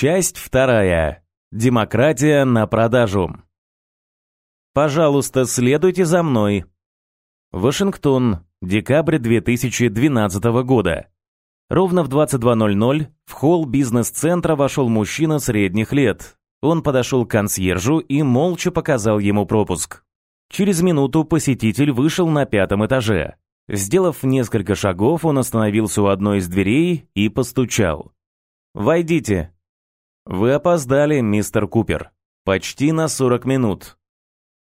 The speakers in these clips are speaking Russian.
Часть вторая. Демократия на продажу. Пожалуйста, следуйте за мной. Вашингтон, декабрь 2012 года. Ровно в 22.00 в холл бизнес-центра вошел мужчина средних лет. Он подошел к консьержу и молча показал ему пропуск. Через минуту посетитель вышел на пятом этаже. Сделав несколько шагов, он остановился у одной из дверей и постучал. «Войдите». «Вы опоздали, мистер Купер. Почти на 40 минут».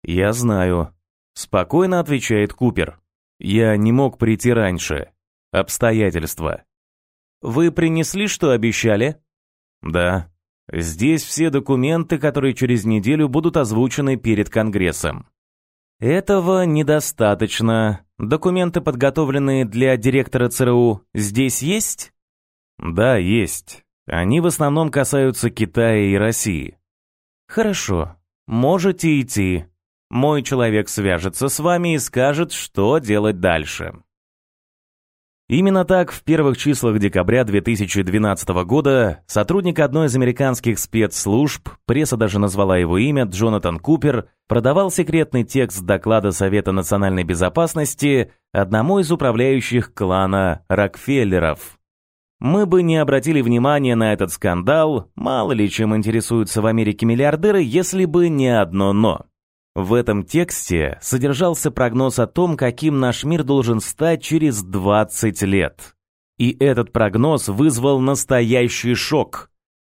«Я знаю», — спокойно отвечает Купер. «Я не мог прийти раньше. Обстоятельства». «Вы принесли, что обещали?» «Да. Здесь все документы, которые через неделю будут озвучены перед Конгрессом». Этого недостаточно. Документы, подготовленные для директора ЦРУ, здесь есть? Да, есть. Они в основном касаются Китая и России. Хорошо. Можете идти. Мой человек свяжется с вами и скажет, что делать дальше. Именно так в первых числах декабря 2012 года сотрудник одной из американских спецслужб, пресса даже назвала его имя, Джонатан Купер, продавал секретный текст доклада Совета национальной безопасности одному из управляющих клана Рокфеллеров. Мы бы не обратили внимания на этот скандал, мало ли чем интересуются в Америке миллиардеры, если бы не одно «но». В этом тексте содержался прогноз о том, каким наш мир должен стать через 20 лет. И этот прогноз вызвал настоящий шок.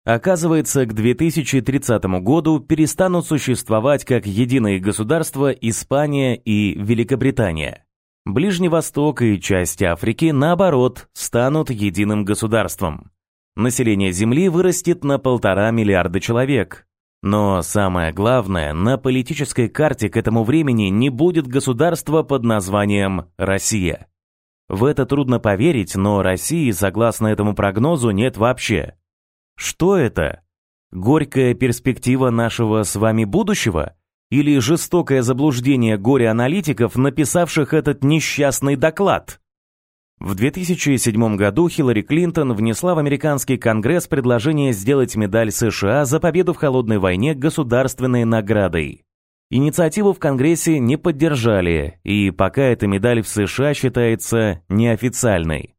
Оказывается, к 2030 году перестанут существовать как единые государства Испания и Великобритания. Ближний Восток и часть Африки, наоборот, станут единым государством. Население Земли вырастет на полтора миллиарда человек, но самое главное, на политической карте к этому времени не будет государства под названием Россия. В это трудно поверить, но России, согласно этому прогнозу, нет вообще. Что это? Горькая перспектива нашего с вами будущего? Или жестокое заблуждение горе-аналитиков, написавших этот несчастный доклад? В 2007 году Хиллари Клинтон внесла в американский конгресс предложение сделать медаль США за победу в холодной войне государственной наградой. Инициативу в Конгрессе не поддержали, и пока эта медаль в США считается неофициальной.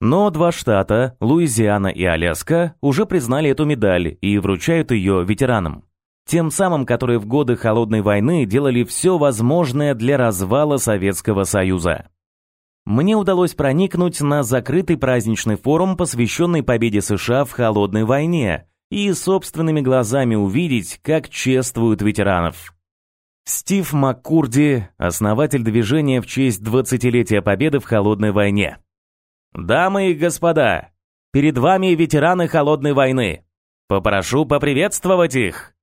Но два штата, Луизиана и Аляска, уже признали эту медаль и вручают ее ветеранам. Тем самым, которые в годы Холодной войны делали все возможное для развала Советского Союза мне удалось проникнуть на закрытый праздничный форум, посвященный победе США в холодной войне, и собственными глазами увидеть, как чествуют ветеранов. Стив Маккурди, основатель движения в честь 20-летия победы в холодной войне. Дамы и господа, перед вами ветераны холодной войны. Попрошу поприветствовать их.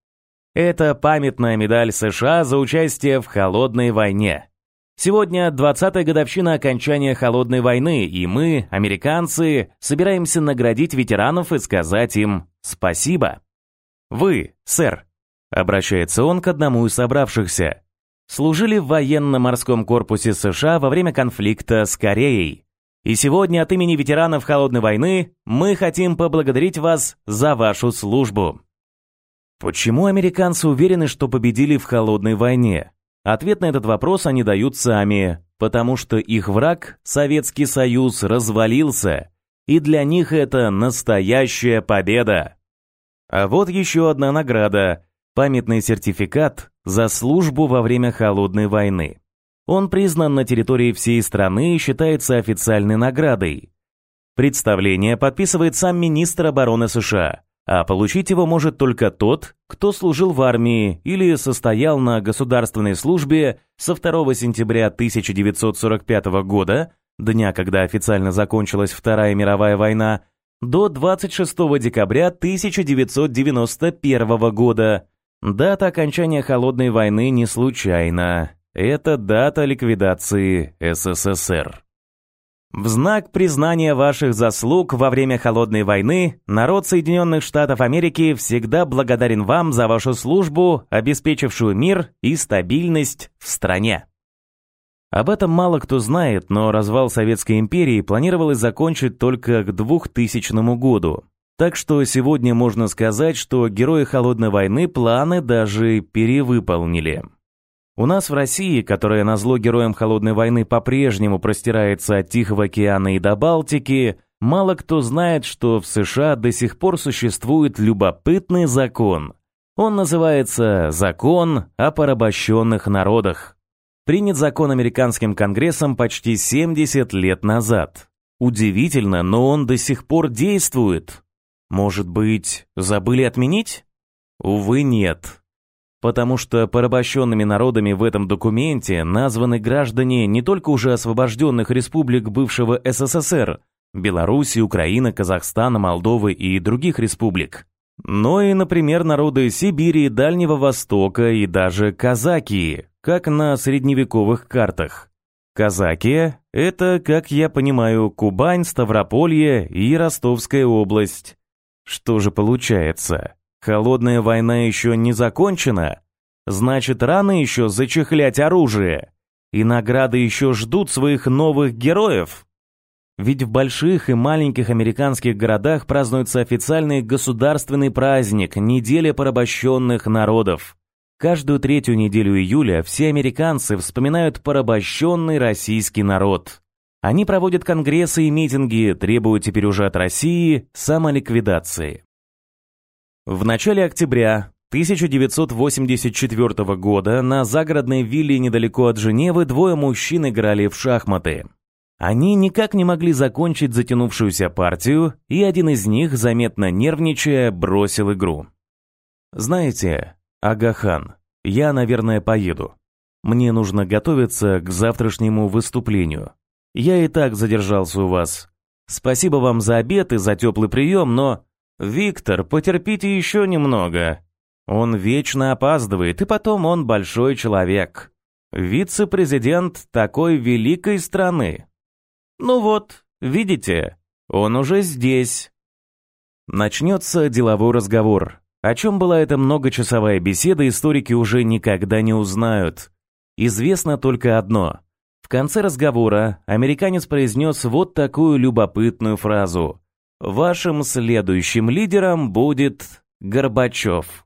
Это памятная медаль США за участие в холодной войне. Сегодня 20-я годовщина окончания Холодной войны, и мы, американцы, собираемся наградить ветеранов и сказать им спасибо. Вы, сэр, обращается он к одному из собравшихся, служили в военно-морском корпусе США во время конфликта с Кореей. И сегодня от имени ветеранов Холодной войны мы хотим поблагодарить вас за вашу службу. Почему американцы уверены, что победили в Холодной войне? Ответ на этот вопрос они дают сами, потому что их враг, Советский Союз, развалился, и для них это настоящая победа. А вот еще одна награда – памятный сертификат за службу во время Холодной войны. Он признан на территории всей страны и считается официальной наградой. Представление подписывает сам министр обороны США, а получить его может только тот, кто служил в армии или состоял на государственной службе со 2 сентября 1945 года, дня, когда официально закончилась Вторая мировая война, до 26 декабря 1991 года. Дата окончания Холодной войны не случайна. Это дата ликвидации СССР. В знак признания ваших заслуг во время Холодной войны народ Соединенных Штатов Америки всегда благодарен вам за вашу службу, обеспечившую мир и стабильность в стране. Об этом мало кто знает, но развал Советской империи планировалось закончить только к 2000 году. Так что сегодня можно сказать, что герои Холодной войны планы даже перевыполнили. У нас в России, которая на зло героям Холодной войны по-прежнему простирается от Тихого океана и до Балтики, мало кто знает, что в США до сих пор существует любопытный закон. Он называется «Закон о порабощенных народах». Принят закон американским конгрессом почти 70 лет назад. Удивительно, но он до сих пор действует. Может быть, забыли отменить? Увы, нет потому что порабощенными народами в этом документе названы граждане не только уже освобожденных республик бывшего СССР, Беларуси, Украины, Казахстана, Молдовы и других республик, но и, например, народы Сибири, Дальнего Востока и даже казаки, как на средневековых картах. Казаки – это, как я понимаю, Кубань, Ставрополье и Ростовская область. Что же получается? Холодная война еще не закончена? Значит, рано еще зачехлять оружие. И награды еще ждут своих новых героев. Ведь в больших и маленьких американских городах празднуется официальный государственный праздник – Неделя порабощенных народов. Каждую третью неделю июля все американцы вспоминают порабощенный российский народ. Они проводят конгрессы и митинги, требуют теперь уже от России самоликвидации. В начале октября 1984 года на загородной вилле недалеко от Женевы двое мужчин играли в шахматы. Они никак не могли закончить затянувшуюся партию, и один из них, заметно нервничая, бросил игру. «Знаете, Агахан, я, наверное, поеду. Мне нужно готовиться к завтрашнему выступлению. Я и так задержался у вас. Спасибо вам за обед и за теплый прием, но «Виктор, потерпите еще немного. Он вечно опаздывает, и потом он большой человек. Вице-президент такой великой страны. Ну вот, видите, он уже здесь». Начнется деловой разговор. О чем была эта многочасовая беседа, историки уже никогда не узнают. Известно только одно. В конце разговора американец произнес вот такую любопытную фразу – Вашим следующим лидером будет Горбачев.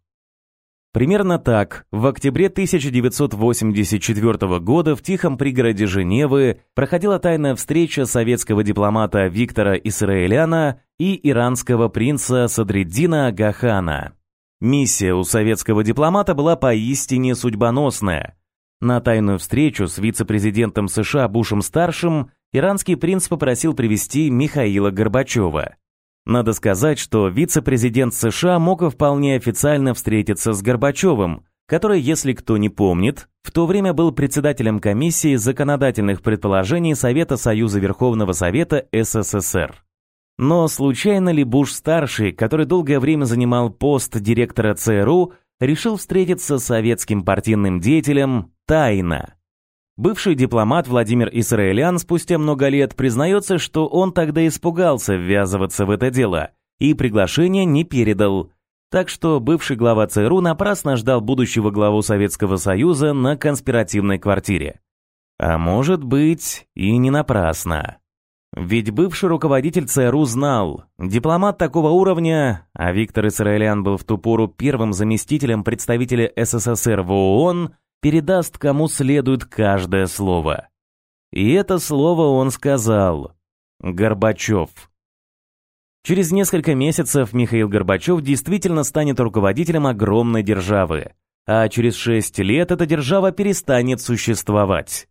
Примерно так, в октябре 1984 года в тихом пригороде Женевы проходила тайная встреча советского дипломата Виктора Исраэляна и иранского принца Садриддина Гахана. Миссия у советского дипломата была поистине судьбоносная. На тайную встречу с вице-президентом США Бушем-старшим иранский принц попросил привести Михаила Горбачева. Надо сказать, что вице-президент США мог вполне официально встретиться с Горбачевым, который, если кто не помнит, в то время был председателем комиссии законодательных предположений Совета Союза Верховного Совета СССР. Но случайно ли Буш-старший, который долгое время занимал пост директора ЦРУ, решил встретиться с советским партийным деятелем тайно? Бывший дипломат Владимир Исраэлян спустя много лет признается, что он тогда испугался ввязываться в это дело и приглашение не передал. Так что бывший глава ЦРУ напрасно ждал будущего главу Советского Союза на конспиративной квартире. А может быть, и не напрасно. Ведь бывший руководитель ЦРУ знал, дипломат такого уровня, а Виктор Исраэлян был в ту пору первым заместителем представителя СССР в ООН, передаст кому следует каждое слово. И это слово он сказал. Горбачев. Через несколько месяцев Михаил Горбачев действительно станет руководителем огромной державы, а через шесть лет эта держава перестанет существовать.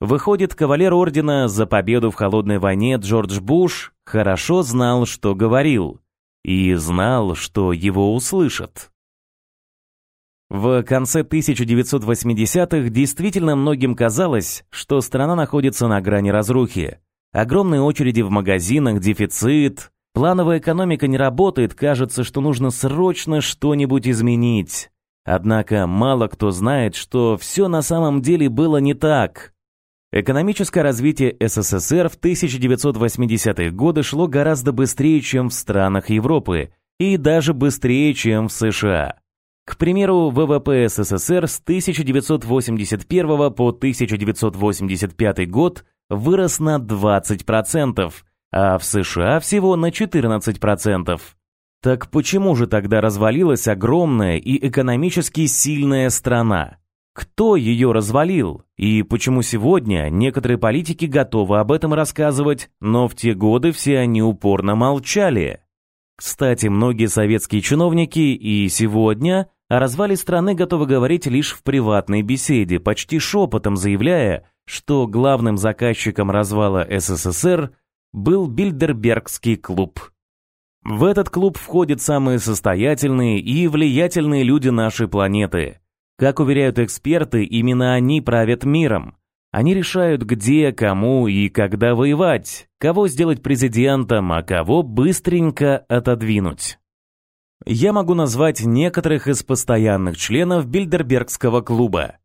Выходит, кавалер ордена за победу в холодной войне Джордж Буш хорошо знал, что говорил, и знал, что его услышат. В конце 1980-х действительно многим казалось, что страна находится на грани разрухи. Огромные очереди в магазинах, дефицит, плановая экономика не работает, кажется, что нужно срочно что-нибудь изменить. Однако мало кто знает, что все на самом деле было не так. Экономическое развитие СССР в 1980-е годы шло гораздо быстрее, чем в странах Европы, и даже быстрее, чем в США. К примеру, ВВП СССР с 1981 по 1985 год вырос на 20%, а в США всего на 14%. Так почему же тогда развалилась огромная и экономически сильная страна? Кто ее развалил? И почему сегодня некоторые политики готовы об этом рассказывать, но в те годы все они упорно молчали? Кстати, многие советские чиновники и сегодня о развале страны готовы говорить лишь в приватной беседе, почти шепотом заявляя, что главным заказчиком развала СССР был Бильдербергский клуб. В этот клуб входят самые состоятельные и влиятельные люди нашей планеты. Как уверяют эксперты, именно они правят миром. Они решают, где, кому и когда воевать, кого сделать президентом, а кого быстренько отодвинуть. Я могу назвать некоторых из постоянных членов Бильдербергского клуба.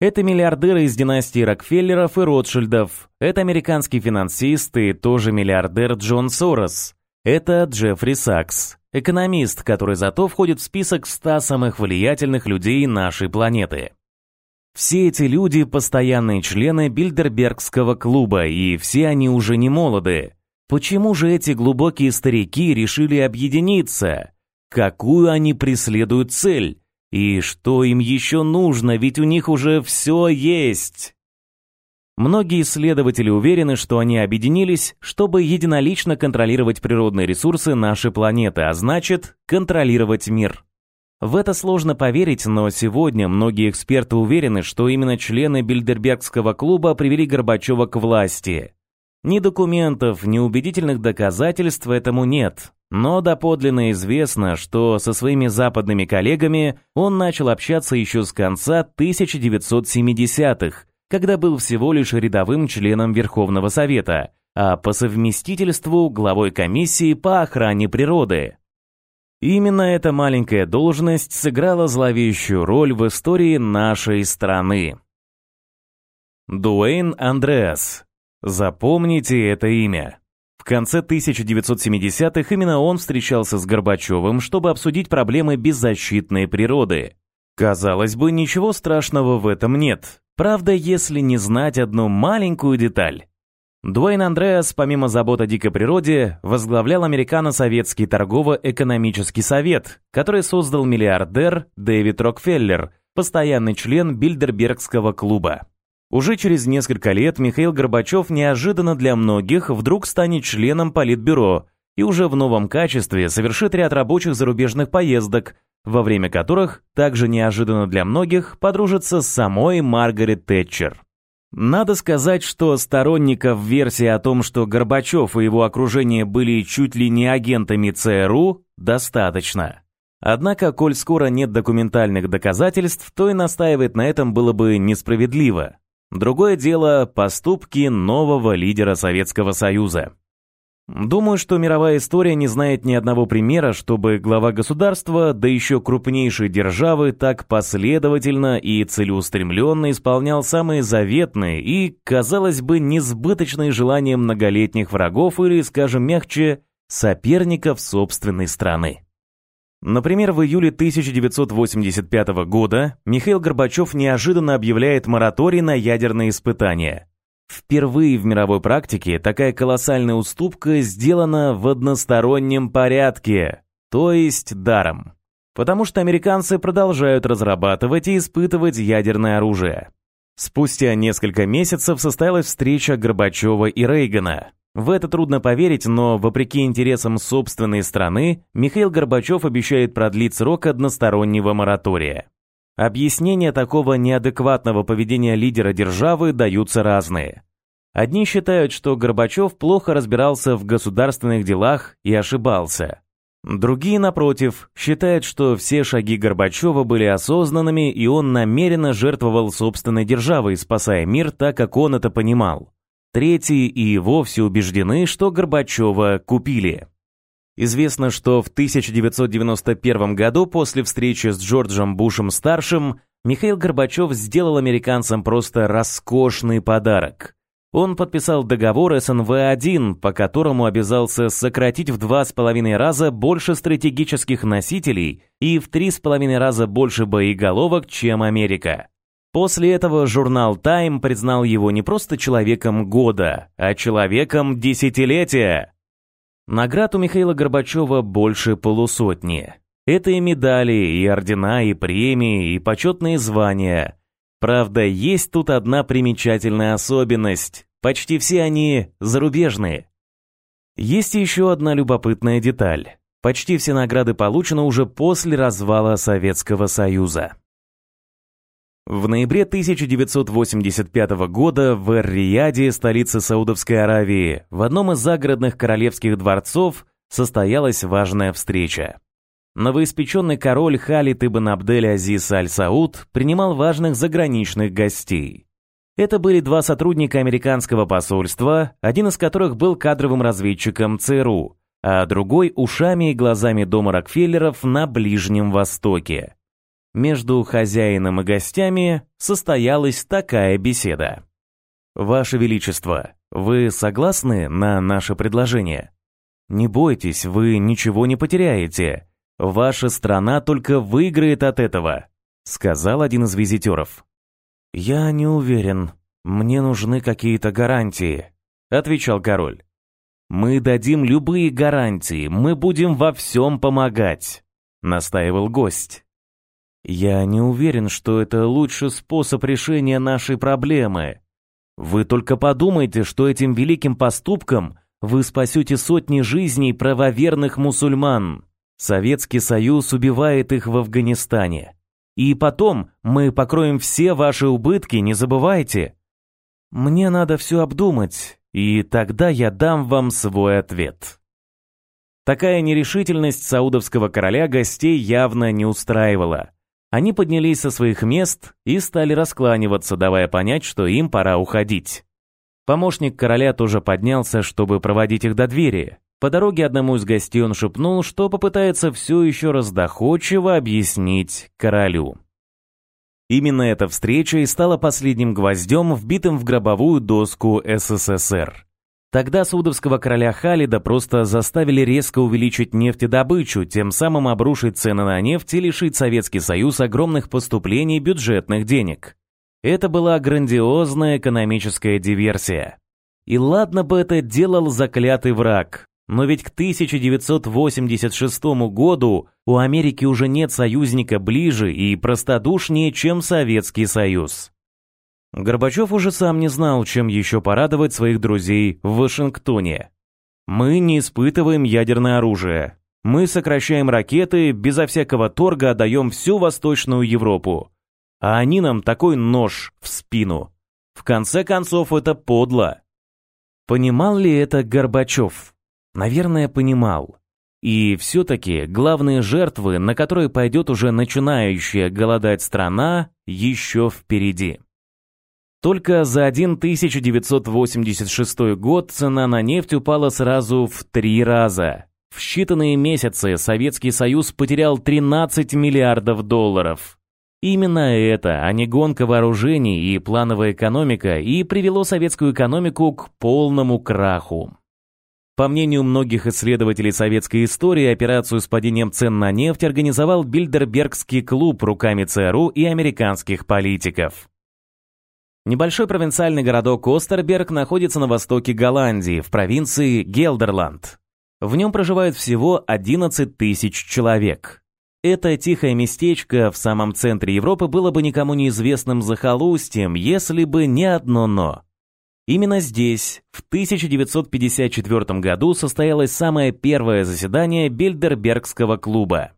Это миллиардеры из династии Рокфеллеров и Ротшильдов. Это американский финансист и тоже миллиардер Джон Сорос. Это Джеффри Сакс, экономист, который зато входит в список 100 самых влиятельных людей нашей планеты. Все эти люди – постоянные члены Бильдербергского клуба, и все они уже не молоды. Почему же эти глубокие старики решили объединиться? Какую они преследуют цель? И что им еще нужно, ведь у них уже все есть? Многие исследователи уверены, что они объединились, чтобы единолично контролировать природные ресурсы нашей планеты, а значит, контролировать мир. В это сложно поверить, но сегодня многие эксперты уверены, что именно члены Бильдербергского клуба привели Горбачева к власти. Ни документов, ни убедительных доказательств этому нет. Но доподлинно известно, что со своими западными коллегами он начал общаться еще с конца 1970-х, когда был всего лишь рядовым членом Верховного Совета, а по совместительству главой комиссии по охране природы. Именно эта маленькая должность сыграла зловещую роль в истории нашей страны. Дуэйн Андреас. Запомните это имя. В конце 1970-х именно он встречался с Горбачевым, чтобы обсудить проблемы беззащитной природы. Казалось бы, ничего страшного в этом нет. Правда, если не знать одну маленькую деталь. Дуэйн Андреас, помимо забот о дикой природе, возглавлял Американо-Советский торгово-экономический совет, который создал миллиардер Дэвид Рокфеллер, постоянный член Бильдербергского клуба. Уже через несколько лет Михаил Горбачев неожиданно для многих вдруг станет членом Политбюро и уже в новом качестве совершит ряд рабочих зарубежных поездок, во время которых, также неожиданно для многих, подружится с самой Маргарет Тэтчер. Надо сказать, что сторонников версии о том, что Горбачев и его окружение были чуть ли не агентами ЦРУ, достаточно. Однако, коль скоро нет документальных доказательств, то и настаивать на этом было бы несправедливо. Другое дело – поступки нового лидера Советского Союза. Думаю, что мировая история не знает ни одного примера, чтобы глава государства, да еще крупнейшей державы, так последовательно и целеустремленно исполнял самые заветные и, казалось бы, несбыточные желания многолетних врагов или, скажем мягче, соперников собственной страны. Например, в июле 1985 года Михаил Горбачев неожиданно объявляет мораторий на ядерные испытания – Впервые в мировой практике такая колоссальная уступка сделана в одностороннем порядке, то есть даром. Потому что американцы продолжают разрабатывать и испытывать ядерное оружие. Спустя несколько месяцев состоялась встреча Горбачева и Рейгана. В это трудно поверить, но вопреки интересам собственной страны, Михаил Горбачев обещает продлить срок одностороннего моратория. Объяснения такого неадекватного поведения лидера державы даются разные. Одни считают, что Горбачев плохо разбирался в государственных делах и ошибался. Другие, напротив, считают, что все шаги Горбачева были осознанными и он намеренно жертвовал собственной державой, спасая мир так, как он это понимал. Третьи и вовсе убеждены, что Горбачева купили. Известно, что в 1991 году после встречи с Джорджем Бушем-старшим Михаил Горбачев сделал американцам просто роскошный подарок. Он подписал договор СНВ-1, по которому обязался сократить в два с половиной раза больше стратегических носителей и в три с половиной раза больше боеголовок, чем Америка. После этого журнал Time признал его не просто человеком года, а человеком десятилетия. Наград у Михаила Горбачева больше полусотни. Это и медали, и ордена, и премии, и почетные звания. Правда, есть тут одна примечательная особенность. Почти все они зарубежные. Есть еще одна любопытная деталь. Почти все награды получены уже после развала Советского Союза. В ноябре 1985 года в Эр-Рияде, столице Саудовской Аравии, в одном из загородных королевских дворцов состоялась важная встреча. Новоиспеченный король Халид ибн Абдель Азиз Аль-Сауд принимал важных заграничных гостей. Это были два сотрудника американского посольства, один из которых был кадровым разведчиком ЦРУ, а другой – ушами и глазами дома Рокфеллеров на Ближнем Востоке. Между хозяином и гостями состоялась такая беседа. «Ваше Величество, вы согласны на наше предложение? Не бойтесь, вы ничего не потеряете. Ваша страна только выиграет от этого», — сказал один из визитеров. «Я не уверен. Мне нужны какие-то гарантии», — отвечал король. «Мы дадим любые гарантии, мы будем во всем помогать», — настаивал гость. «Я не уверен, что это лучший способ решения нашей проблемы. Вы только подумайте, что этим великим поступком вы спасете сотни жизней правоверных мусульман. Советский Союз убивает их в Афганистане. И потом мы покроем все ваши убытки, не забывайте. Мне надо все обдумать, и тогда я дам вам свой ответ. Такая нерешительность саудовского короля гостей явно не устраивала. Они поднялись со своих мест и стали раскланиваться, давая понять, что им пора уходить. Помощник короля тоже поднялся, чтобы проводить их до двери. По дороге одному из гостей он шепнул, что попытается все еще раз доходчиво объяснить королю. Именно эта встреча и стала последним гвоздем, вбитым в гробовую доску СССР. Тогда саудовского короля Халида просто заставили резко увеличить нефтедобычу, тем самым обрушить цены на нефть и лишить Советский Союз огромных поступлений бюджетных денег. Это была грандиозная экономическая диверсия. И ладно бы это делал заклятый враг, но ведь к 1986 году у Америки уже нет союзника ближе и простодушнее, чем Советский Союз. Горбачев уже сам не знал, чем еще порадовать своих друзей в Вашингтоне. «Мы не испытываем ядерное оружие. Мы сокращаем ракеты, безо всякого торга отдаем всю Восточную Европу. А они нам такой нож в спину. В конце концов, это подло». Понимал ли это Горбачев? Наверное, понимал. И все-таки главные жертвы, на которые пойдет уже начинающая голодать страна, еще впереди. Только за 1986 год цена на нефть упала сразу в три раза. В считанные месяцы Советский Союз потерял 13 миллиардов долларов. Именно это, а не гонка вооружений и плановая экономика, и привело советскую экономику к полному краху. По мнению многих исследователей советской истории, операцию с падением цен на нефть организовал Бильдербергский клуб руками ЦРУ и американских политиков. Небольшой провинциальный городок Остерберг находится на востоке Голландии, в провинции Гелдерланд. В нем проживает всего 11 тысяч человек. Это тихое местечко в самом центре Европы было бы никому неизвестным захолустьем, если бы не одно «но». Именно здесь, в 1954 году, состоялось самое первое заседание Бильдербергского клуба.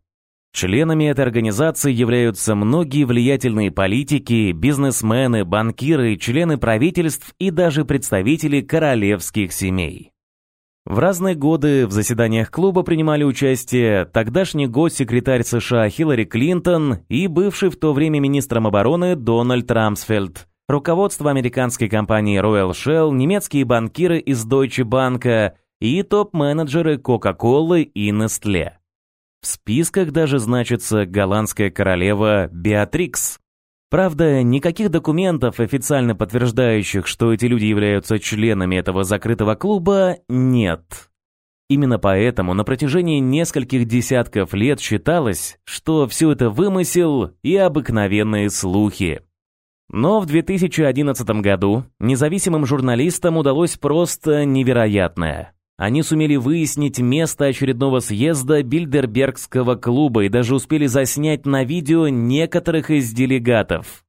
Членами этой организации являются многие влиятельные политики, бизнесмены, банкиры, члены правительств и даже представители королевских семей. В разные годы в заседаниях клуба принимали участие тогдашний госсекретарь США Хиллари Клинтон и бывший в то время министром обороны Дональд Рамсфельд, руководство американской компании Royal Shell, немецкие банкиры из Deutsche Bank и топ-менеджеры Coca-Cola и Nestle. В списках даже значится голландская королева Беатрикс. Правда, никаких документов, официально подтверждающих, что эти люди являются членами этого закрытого клуба, нет. Именно поэтому на протяжении нескольких десятков лет считалось, что все это вымысел и обыкновенные слухи. Но в 2011 году независимым журналистам удалось просто невероятное. Они сумели выяснить место очередного съезда Бильдербергского клуба и даже успели заснять на видео некоторых из делегатов.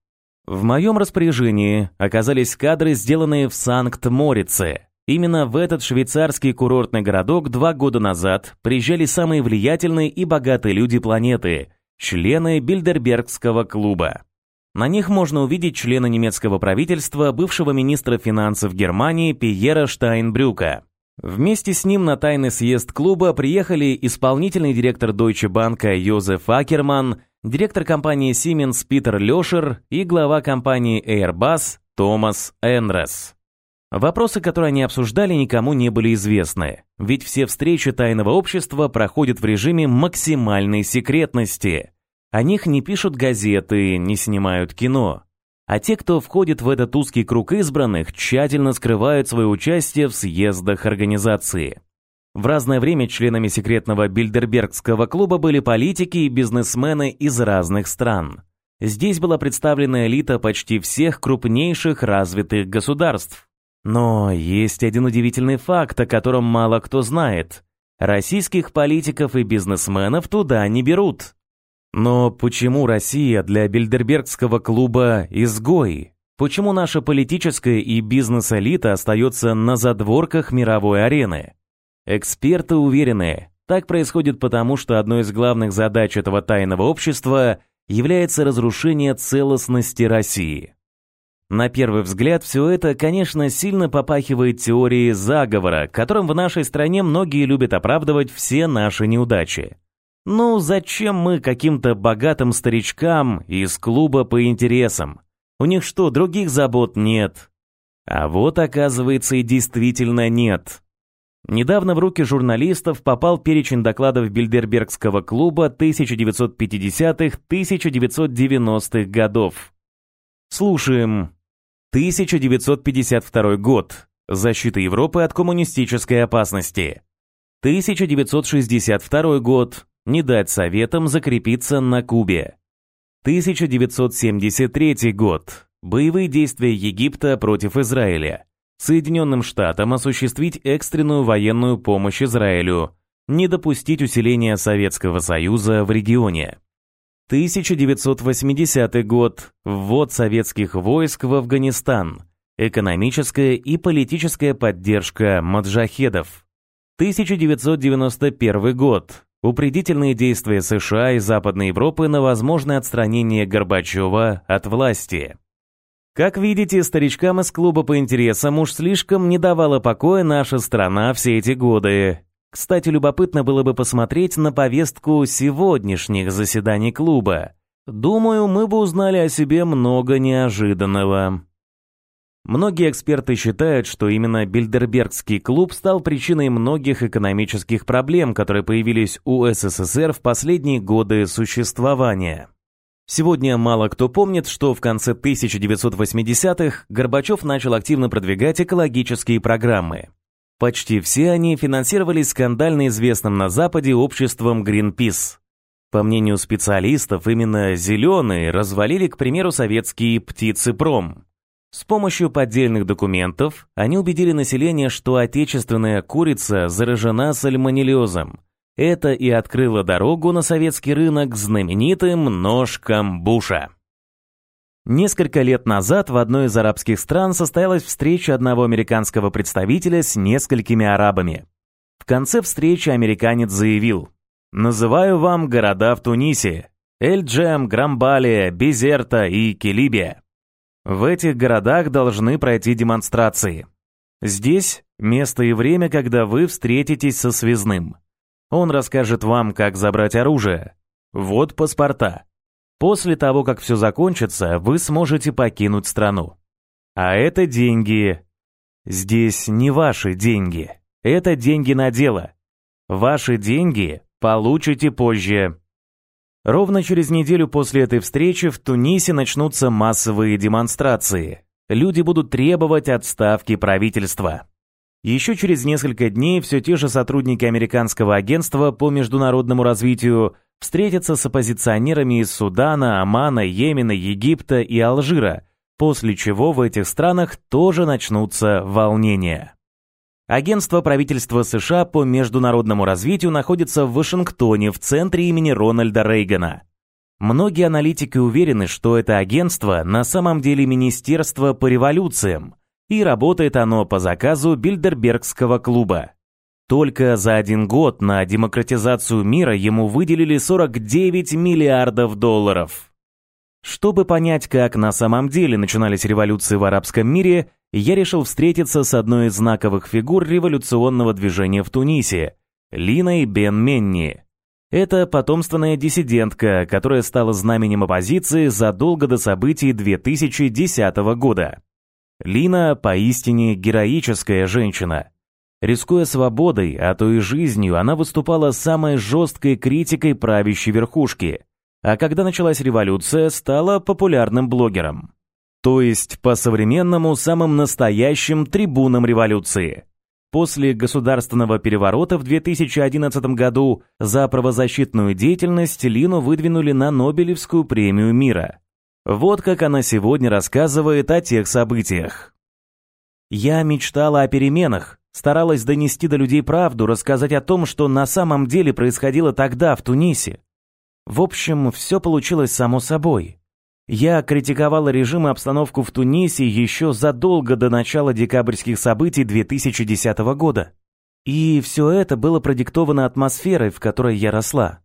В моем распоряжении оказались кадры, сделанные в Санкт-Морице. Именно в этот швейцарский курортный городок два года назад приезжали самые влиятельные и богатые люди планеты, члены Бильдербергского клуба. На них можно увидеть члена немецкого правительства, бывшего министра финансов Германии Пьера Штайнбрюка. Вместе с ним на тайный съезд клуба приехали исполнительный директор Deutsche Bank Йозеф Акерман, директор компании Siemens Питер Лешер и глава компании Airbus Томас Энрес. Вопросы, которые они обсуждали, никому не были известны, ведь все встречи тайного общества проходят в режиме максимальной секретности. О них не пишут газеты, не снимают кино. А те, кто входит в этот узкий круг избранных, тщательно скрывают свое участие в съездах организации. В разное время членами секретного Бильдербергского клуба были политики и бизнесмены из разных стран. Здесь была представлена элита почти всех крупнейших развитых государств. Но есть один удивительный факт, о котором мало кто знает. Российских политиков и бизнесменов туда не берут. Но почему Россия для Бильдербергского клуба изгой? Почему наша политическая и бизнес-элита остается на задворках мировой арены? Эксперты уверены, так происходит потому, что одной из главных задач этого тайного общества является разрушение целостности России. На первый взгляд, все это, конечно, сильно попахивает теорией заговора, которым в нашей стране многие любят оправдывать все наши неудачи. Ну, зачем мы каким-то богатым старичкам из клуба по интересам? У них что, других забот нет? А вот, оказывается, и действительно нет. Недавно в руки журналистов попал перечень докладов Бильдербергского клуба 1950-1990-х годов. Слушаем. 1952 год. Защита Европы от коммунистической опасности. 1962 год не дать Советам закрепиться на Кубе. 1973 год. Боевые действия Египта против Израиля. Соединенным Штатам осуществить экстренную военную помощь Израилю. Не допустить усиления Советского Союза в регионе. 1980 год. Ввод советских войск в Афганистан. Экономическая и политическая поддержка маджахедов. 1991 год. Упредительные действия США и Западной Европы на возможное отстранение Горбачева от власти. Как видите, старичкам из клуба по интересам уж слишком не давала покоя наша страна все эти годы. Кстати, любопытно было бы посмотреть на повестку сегодняшних заседаний клуба. Думаю, мы бы узнали о себе много неожиданного. Многие эксперты считают, что именно Бильдербергский клуб стал причиной многих экономических проблем, которые появились у СССР в последние годы существования. Сегодня мало кто помнит, что в конце 1980-х Горбачев начал активно продвигать экологические программы. Почти все они финансировались скандально известным на Западе обществом Greenpeace. По мнению специалистов, именно «зеленые» развалили, к примеру, советский птицепром. С помощью поддельных документов они убедили население, что отечественная курица заражена сальмонеллезом. Это и открыло дорогу на советский рынок знаменитым ножкам Буша. Несколько лет назад в одной из арабских стран состоялась встреча одного американского представителя с несколькими арабами. В конце встречи американец заявил «Называю вам города в Тунисе – Эль-Джем, Грамбалия, Безерта и Келибия. В этих городах должны пройти демонстрации. Здесь место и время, когда вы встретитесь со связным. Он расскажет вам, как забрать оружие. Вот паспорта. После того, как все закончится, вы сможете покинуть страну. А это деньги. Здесь не ваши деньги. Это деньги на дело. Ваши деньги получите позже. Ровно через неделю после этой встречи в Тунисе начнутся массовые демонстрации. Люди будут требовать отставки правительства. Еще через несколько дней все те же сотрудники американского агентства по международному развитию встретятся с оппозиционерами из Судана, Омана, Йемена, Египта и Алжира, после чего в этих странах тоже начнутся волнения. Агентство правительства США по международному развитию находится в Вашингтоне в центре имени Рональда Рейгана. Многие аналитики уверены, что это агентство на самом деле Министерство по революциям, и работает оно по заказу Бильдербергского клуба. Только за один год на демократизацию мира ему выделили 49 миллиардов долларов. Чтобы понять, как на самом деле начинались революции в арабском мире, я решил встретиться с одной из знаковых фигур революционного движения в Тунисе – Линой Бен Менни. Это потомственная диссидентка, которая стала знаменем оппозиции задолго до событий 2010 года. Лина поистине героическая женщина. Рискуя свободой, а то и жизнью, она выступала самой жесткой критикой правящей верхушки – а когда началась революция, стала популярным блогером. То есть, по-современному, самым настоящим трибуном революции. После государственного переворота в 2011 году за правозащитную деятельность Лину выдвинули на Нобелевскую премию мира. Вот как она сегодня рассказывает о тех событиях. «Я мечтала о переменах, старалась донести до людей правду, рассказать о том, что на самом деле происходило тогда в Тунисе. В общем, все получилось само собой. Я критиковала режим и обстановку в Тунисе еще задолго до начала декабрьских событий 2010 года. И все это было продиктовано атмосферой, в которой я росла.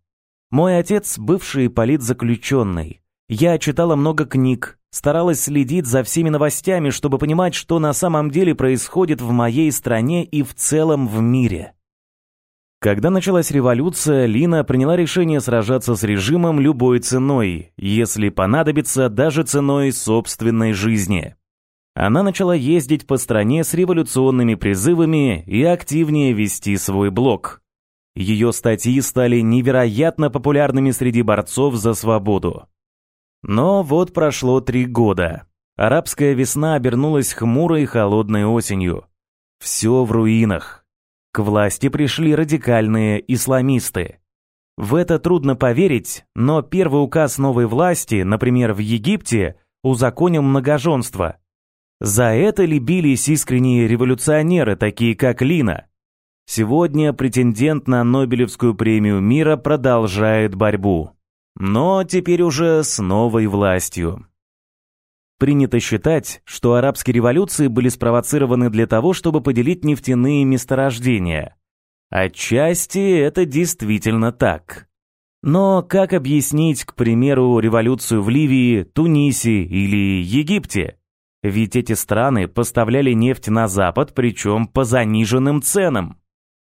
Мой отец – бывший политзаключенный. Я читала много книг, старалась следить за всеми новостями, чтобы понимать, что на самом деле происходит в моей стране и в целом в мире. Когда началась революция, Лина приняла решение сражаться с режимом любой ценой, если понадобится даже ценой собственной жизни. Она начала ездить по стране с революционными призывами и активнее вести свой блог. Ее статьи стали невероятно популярными среди борцов за свободу. Но вот прошло три года. Арабская весна обернулась хмурой холодной осенью. Все в руинах. К власти пришли радикальные исламисты. В это трудно поверить, но первый указ новой власти, например, в Египте, узаконил многоженство. За это ли бились искренние революционеры, такие как Лина? Сегодня претендент на Нобелевскую премию мира продолжает борьбу. Но теперь уже с новой властью. Принято считать, что арабские революции были спровоцированы для того, чтобы поделить нефтяные месторождения. Отчасти это действительно так. Но как объяснить, к примеру, революцию в Ливии, Тунисе или Египте? Ведь эти страны поставляли нефть на Запад, причем по заниженным ценам.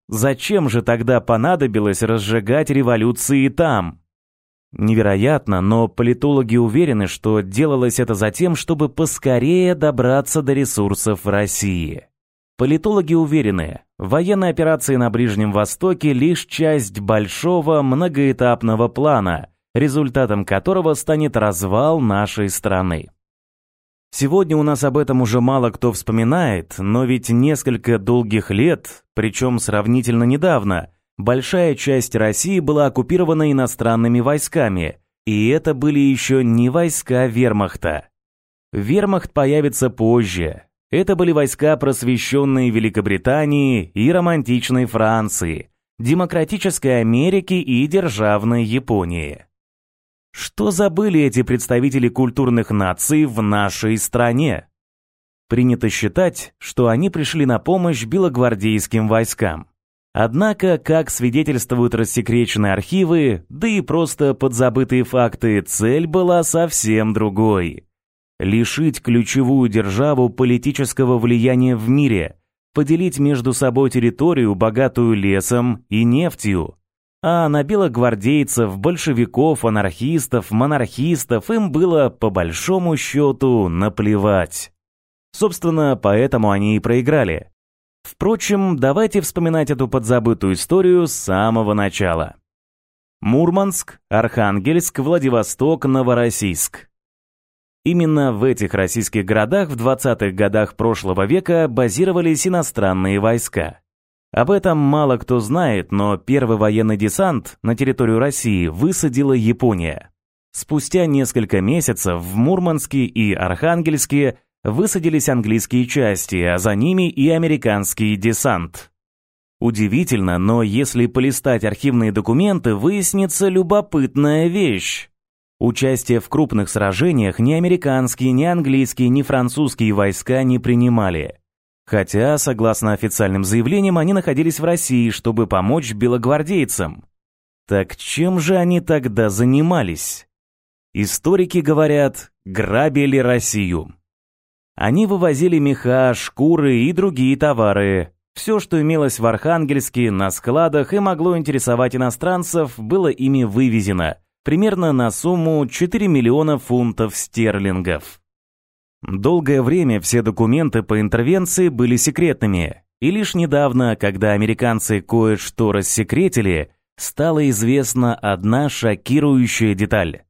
Зачем же тогда понадобилось разжигать революции там? Невероятно, но политологи уверены, что делалось это за тем, чтобы поскорее добраться до ресурсов России. Политологи уверены, военные операции на Ближнем Востоке лишь часть большого многоэтапного плана, результатом которого станет развал нашей страны. Сегодня у нас об этом уже мало кто вспоминает, но ведь несколько долгих лет, причем сравнительно недавно – большая часть России была оккупирована иностранными войсками, и это были еще не войска вермахта. Вермахт появится позже. Это были войска просвещенной Великобритании и романтичной Франции, демократической Америки и державной Японии. Что забыли эти представители культурных наций в нашей стране? Принято считать, что они пришли на помощь белогвардейским войскам. Однако, как свидетельствуют рассекреченные архивы, да и просто подзабытые факты, цель была совсем другой. Лишить ключевую державу политического влияния в мире, поделить между собой территорию, богатую лесом и нефтью. А на белогвардейцев, большевиков, анархистов, монархистов им было, по большому счету, наплевать. Собственно, поэтому они и проиграли. Впрочем, давайте вспоминать эту подзабытую историю с самого начала. Мурманск, Архангельск, Владивосток, Новороссийск. Именно в этих российских городах в 20-х годах прошлого века базировались иностранные войска. Об этом мало кто знает, но первый военный десант на территорию России высадила Япония. Спустя несколько месяцев в Мурманске и Архангельске высадились английские части, а за ними и американский десант. Удивительно, но если полистать архивные документы, выяснится любопытная вещь. Участие в крупных сражениях ни американские, ни английские, ни французские войска не принимали. Хотя, согласно официальным заявлениям, они находились в России, чтобы помочь белогвардейцам. Так чем же они тогда занимались? Историки говорят, грабили Россию. Они вывозили меха, шкуры и другие товары. Все, что имелось в Архангельске на складах и могло интересовать иностранцев, было ими вывезено, примерно на сумму 4 миллиона фунтов стерлингов. Долгое время все документы по интервенции были секретными, и лишь недавно, когда американцы кое-что рассекретили, стала известна одна шокирующая деталь.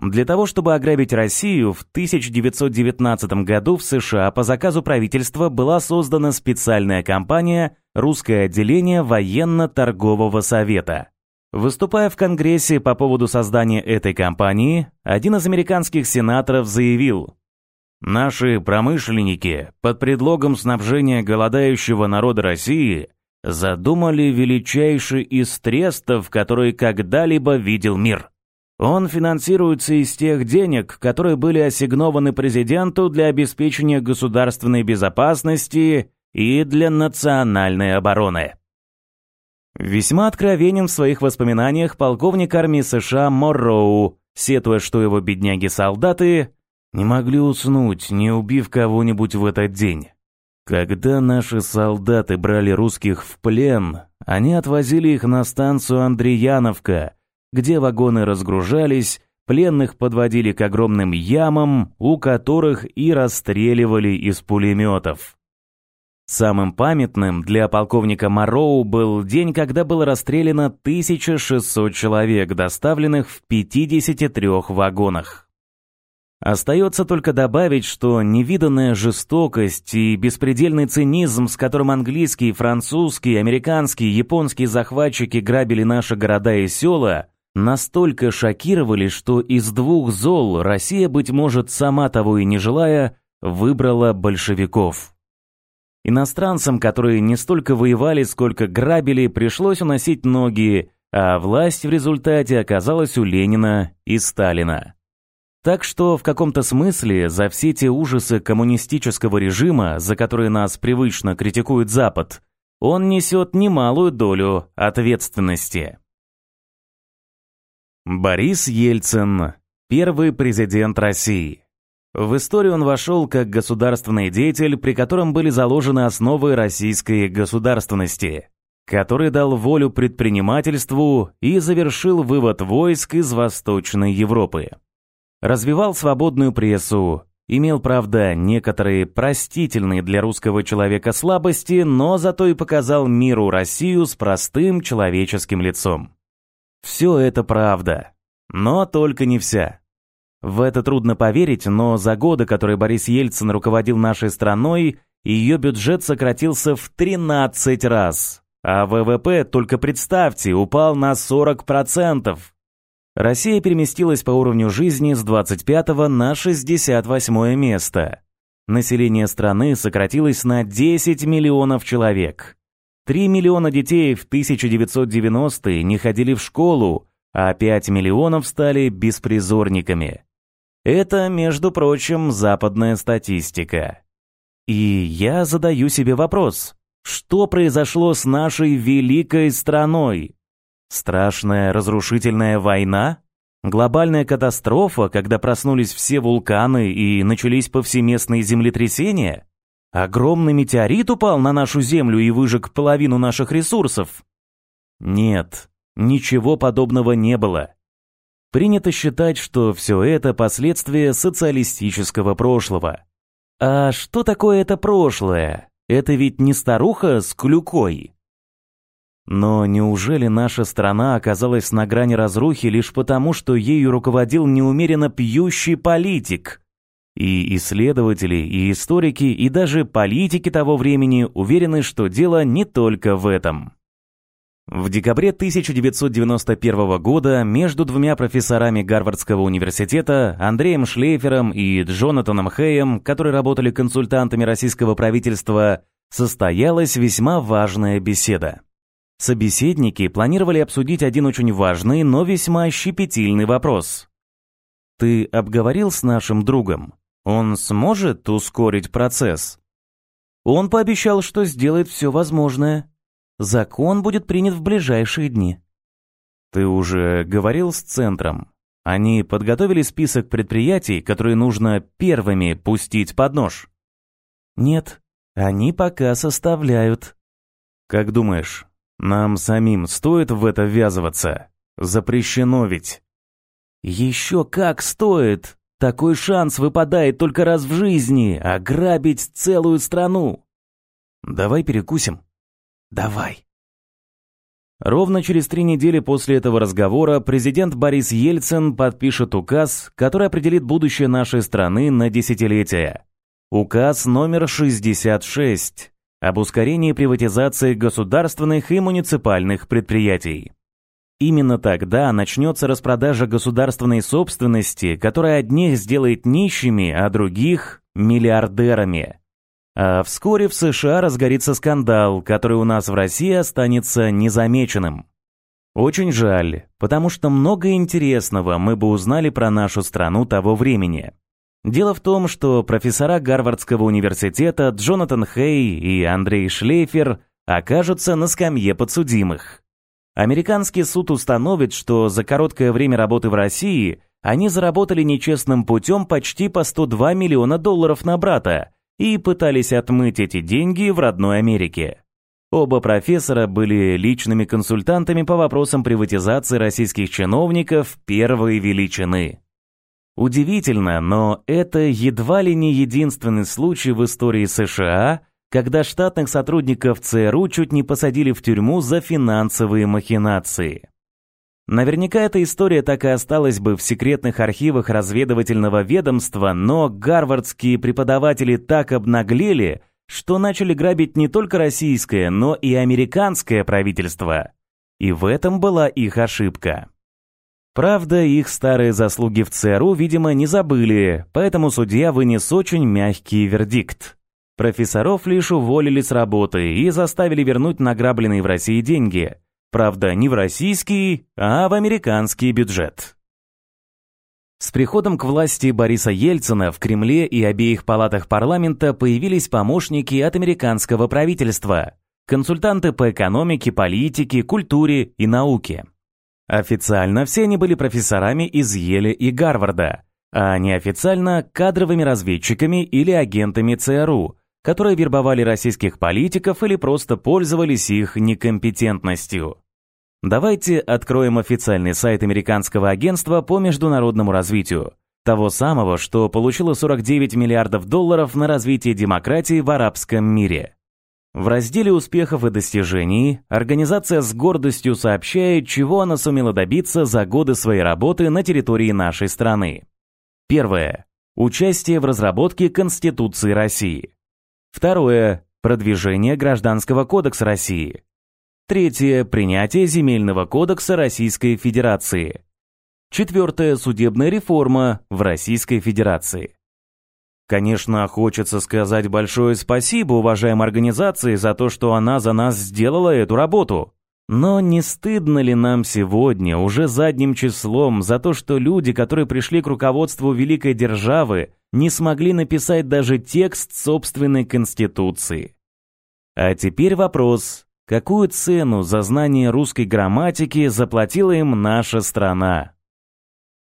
Для того, чтобы ограбить Россию, в 1919 году в США по заказу правительства была создана специальная компания «Русское отделение военно-торгового совета». Выступая в Конгрессе по поводу создания этой компании, один из американских сенаторов заявил, Наши промышленники под предлогом снабжения голодающего народа России задумали величайший из трестов, который когда-либо видел мир. Он финансируется из тех денег, которые были ассигнованы президенту для обеспечения государственной безопасности и для национальной обороны. Весьма откровенен в своих воспоминаниях полковник армии США Морроу, сетуя, что его бедняги-солдаты не могли уснуть, не убив кого-нибудь в этот день. Когда наши солдаты брали русских в плен, они отвозили их на станцию Андреяновка, где вагоны разгружались, пленных подводили к огромным ямам, у которых и расстреливали из пулеметов. Самым памятным для полковника Мароу был день, когда было расстреляно 1600 человек, доставленных в 53 вагонах. Остается только добавить, что невиданная жестокость и беспредельный цинизм, с которым английские, французские, американские, японские захватчики грабили наши города и села, настолько шокировали, что из двух зол Россия, быть может, сама того и не желая, выбрала большевиков. Иностранцам, которые не столько воевали, сколько грабили, пришлось уносить ноги, а власть в результате оказалась у Ленина и Сталина. Так что в каком-то смысле за все те ужасы коммунистического режима, за которые нас привычно критикует Запад, он несет немалую долю ответственности. Борис Ельцин, первый президент России. В историю он вошел как государственный деятель, при котором были заложены основы российской государственности, который дал волю предпринимательству и завершил вывод войск из Восточной Европы развивал свободную прессу, имел, правда, некоторые простительные для русского человека слабости, но зато и показал миру Россию с простым человеческим лицом. Все это правда, но только не вся. В это трудно поверить, но за годы, которые Борис Ельцин руководил нашей страной, ее бюджет сократился в 13 раз, а ВВП, только представьте, упал на 40%. Россия переместилась по уровню жизни с 25 на 68 место. Население страны сократилось на 10 миллионов человек. 3 миллиона детей в 1990-е не ходили в школу, а 5 миллионов стали беспризорниками. Это, между прочим, западная статистика. И я задаю себе вопрос, что произошло с нашей великой страной? Страшная разрушительная война? Глобальная катастрофа, когда проснулись все вулканы и начались повсеместные землетрясения? Огромный метеорит упал на нашу Землю и выжег половину наших ресурсов? Нет, ничего подобного не было. Принято считать, что все это последствия социалистического прошлого. А что такое это прошлое? Это ведь не старуха с клюкой. Но неужели наша страна оказалась на грани разрухи лишь потому, что ею руководил неумеренно пьющий политик? И исследователи, и историки, и даже политики того времени уверены, что дело не только в этом. В декабре 1991 года между двумя профессорами Гарвардского университета, Андреем Шлейфером и Джонатаном Хэем, которые работали консультантами российского правительства, состоялась весьма важная беседа. Собеседники планировали обсудить один очень важный, но весьма щепетильный вопрос. «Ты обговорил с нашим другом? Он сможет ускорить процесс?» Он пообещал, что сделает все возможное. Закон будет принят в ближайшие дни. Ты уже говорил с центром? Они подготовили список предприятий, которые нужно первыми пустить под нож? Нет, они пока составляют. Как думаешь, нам самим стоит в это ввязываться? Запрещено ведь. Еще как стоит. Такой шанс выпадает только раз в жизни, ограбить целую страну. Давай перекусим. Давай. Ровно через три недели после этого разговора президент Борис Ельцин подпишет указ, который определит будущее нашей страны на десятилетия. Указ номер 66 об ускорении приватизации государственных и муниципальных предприятий. Именно тогда начнется распродажа государственной собственности, которая одних сделает нищими, а других – миллиардерами. А вскоре в США разгорится скандал, который у нас в России останется незамеченным. Очень жаль, потому что много интересного мы бы узнали про нашу страну того времени. Дело в том, что профессора Гарвардского университета Джонатан Хей и Андрей Шлейфер окажутся на скамье подсудимых. Американский суд установит, что за короткое время работы в России они заработали нечестным путем почти по 102 миллиона долларов на брата и пытались отмыть эти деньги в родной Америке. Оба профессора были личными консультантами по вопросам приватизации российских чиновников первой величины. Удивительно, но это едва ли не единственный случай в истории США, когда штатных сотрудников ЦРУ чуть не посадили в тюрьму за финансовые махинации. Наверняка эта история так и осталась бы в секретных архивах разведывательного ведомства, но гарвардские преподаватели так обнаглели, что начали грабить не только российское, но и американское правительство. И в этом была их ошибка. Правда, их старые заслуги в ЦРУ, видимо, не забыли, поэтому судья вынес очень мягкий вердикт. Профессоров лишь уволили с работы и заставили вернуть награбленные в России деньги. Правда, не в российский, а в американский бюджет. С приходом к власти Бориса Ельцина в Кремле и обеих палатах парламента появились помощники от американского правительства, консультанты по экономике, политике, культуре и науке. Официально все они были профессорами из Еля и Гарварда, а неофициально кадровыми разведчиками или агентами ЦРУ, которые вербовали российских политиков или просто пользовались их некомпетентностью. Давайте откроем официальный сайт американского агентства по международному развитию, того самого, что получило 49 миллиардов долларов на развитие демократии в арабском мире. В разделе успехов и достижений организация с гордостью сообщает, чего она сумела добиться за годы своей работы на территории нашей страны. Первое. Участие в разработке Конституции России. Второе. Продвижение Гражданского кодекса России. Третье. Принятие Земельного кодекса Российской Федерации. Четвертое. Судебная реформа в Российской Федерации. Конечно, хочется сказать большое спасибо уважаемой организации за то, что она за нас сделала эту работу. Но не стыдно ли нам сегодня, уже задним числом, за то, что люди, которые пришли к руководству великой державы, не смогли написать даже текст собственной конституции? А теперь вопрос, какую цену за знание русской грамматики заплатила им наша страна?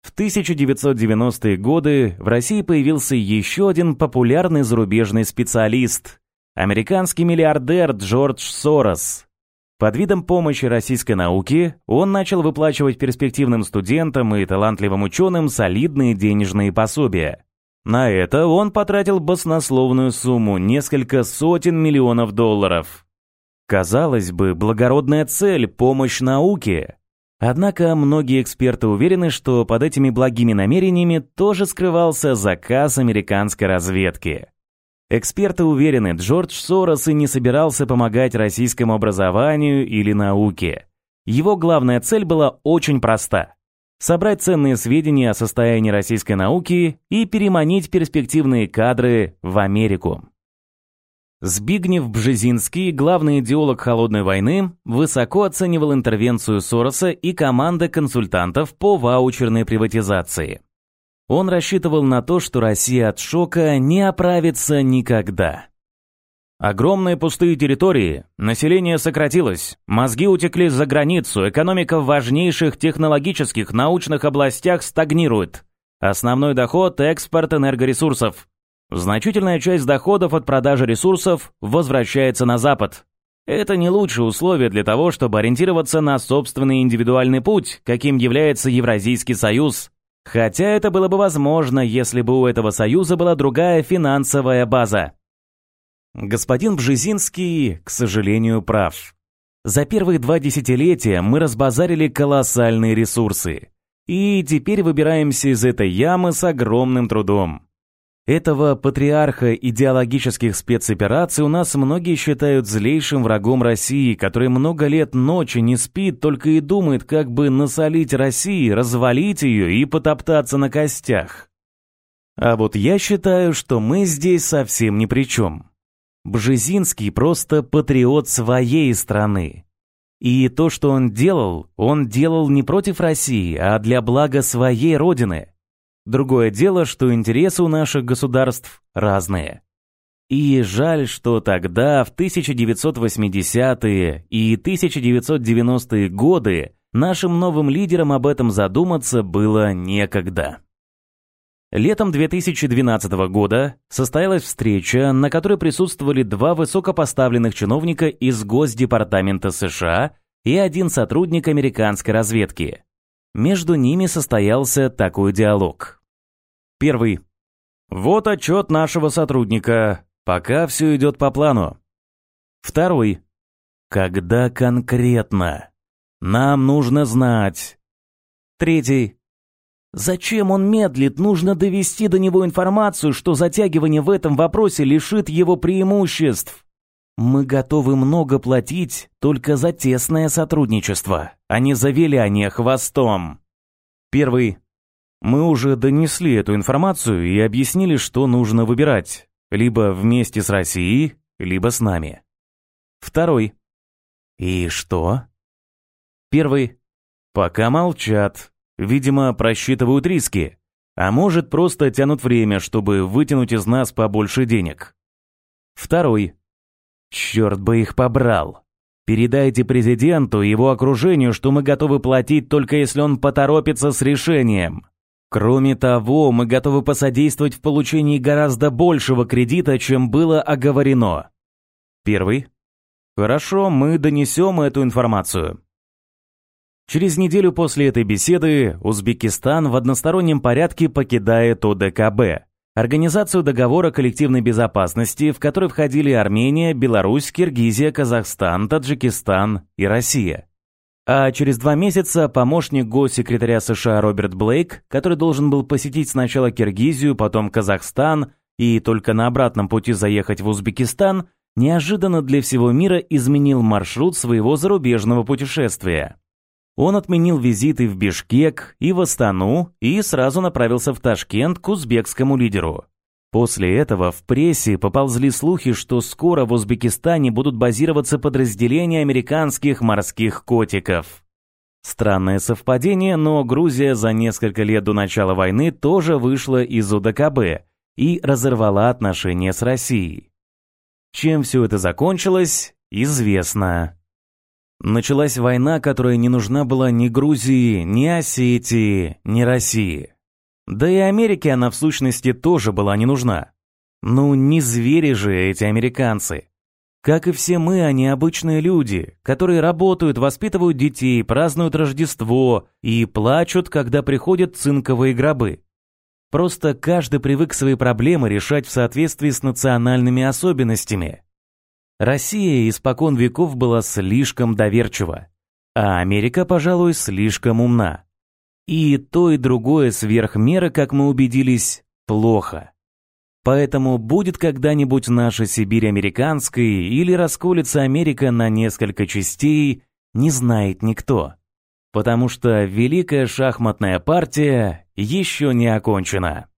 В 1990-е годы в России появился еще один популярный зарубежный специалист – американский миллиардер Джордж Сорос. Под видом помощи российской науке он начал выплачивать перспективным студентам и талантливым ученым солидные денежные пособия. На это он потратил баснословную сумму – несколько сотен миллионов долларов. Казалось бы, благородная цель – помощь науке – Однако многие эксперты уверены, что под этими благими намерениями тоже скрывался заказ американской разведки. Эксперты уверены, Джордж Сорос и не собирался помогать российскому образованию или науке. Его главная цель была очень проста – собрать ценные сведения о состоянии российской науки и переманить перспективные кадры в Америку. Збигнев Бжезинский, главный идеолог холодной войны, высоко оценивал интервенцию Сороса и команды консультантов по ваучерной приватизации. Он рассчитывал на то, что Россия от шока не оправится никогда. Огромные пустые территории, население сократилось, мозги утекли за границу, экономика в важнейших технологических научных областях стагнирует. Основной доход – экспорт энергоресурсов. Значительная часть доходов от продажи ресурсов возвращается на Запад. Это не лучшие условия для того, чтобы ориентироваться на собственный индивидуальный путь, каким является Евразийский союз. Хотя это было бы возможно, если бы у этого союза была другая финансовая база. Господин Бжезинский, к сожалению, прав. За первые два десятилетия мы разбазарили колоссальные ресурсы. И теперь выбираемся из этой ямы с огромным трудом. Этого патриарха идеологических спецопераций у нас многие считают злейшим врагом России, который много лет ночи не спит, только и думает, как бы насолить России, развалить ее и потоптаться на костях. А вот я считаю, что мы здесь совсем ни при чем. Бжезинский просто патриот своей страны. И то, что он делал, он делал не против России, а для блага своей родины. Другое дело, что интересы у наших государств разные. И жаль, что тогда, в 1980-е и 1990-е годы, нашим новым лидерам об этом задуматься было некогда. Летом 2012 года состоялась встреча, на которой присутствовали два высокопоставленных чиновника из Госдепартамента США и один сотрудник американской разведки. Между ними состоялся такой диалог. Первый. Вот отчет нашего сотрудника. Пока все идет по плану. Второй. Когда конкретно? Нам нужно знать. Третий. Зачем он медлит? Нужно довести до него информацию, что затягивание в этом вопросе лишит его преимуществ. Мы готовы много платить только за тесное сотрудничество, а не за виляние хвостом. Первый. Мы уже донесли эту информацию и объяснили, что нужно выбирать. Либо вместе с Россией, либо с нами. Второй. И что? Первый. Пока молчат, Видимо, просчитывают риски. А может, просто тянут время, чтобы вытянуть из нас побольше денег. Второй. Черт бы их побрал. Передайте президенту и его окружению, что мы готовы платить только если он поторопится с решением. Кроме того, мы готовы посодействовать в получении гораздо большего кредита, чем было оговорено. Первый. Хорошо, мы донесем эту информацию. Через неделю после этой беседы Узбекистан в одностороннем порядке покидает ОДКБ, Организацию договора коллективной безопасности, в который входили Армения, Беларусь, Киргизия, Казахстан, Таджикистан и Россия. А через два месяца помощник госсекретаря США Роберт Блейк, который должен был посетить сначала Киргизию, потом Казахстан и только на обратном пути заехать в Узбекистан, неожиданно для всего мира изменил маршрут своего зарубежного путешествия. Он отменил визиты в Бишкек и в Астану и сразу направился в Ташкент к узбекскому лидеру. После этого в прессе поползли слухи, что скоро в Узбекистане будут базироваться подразделения американских морских котиков. Странное совпадение, но Грузия за несколько лет до начала войны тоже вышла из УДКБ и разорвала отношения с Россией. Чем все это закончилось, известно. Началась война, которая не нужна была ни Грузии, ни Осетии, ни России. Да и Америке она в сущности тоже была не нужна. Ну, не звери же эти американцы. Как и все мы, они обычные люди, которые работают, воспитывают детей, празднуют Рождество и плачут, когда приходят цинковые гробы. Просто каждый привык свои проблемы решать в соответствии с национальными особенностями. Россия испокон веков была слишком доверчива, а Америка, пожалуй, слишком умна. И то, и другое сверх меры, как мы убедились, плохо. Поэтому будет когда-нибудь наша Сибирь американской или расколется Америка на несколько частей, не знает никто. Потому что великая шахматная партия еще не окончена.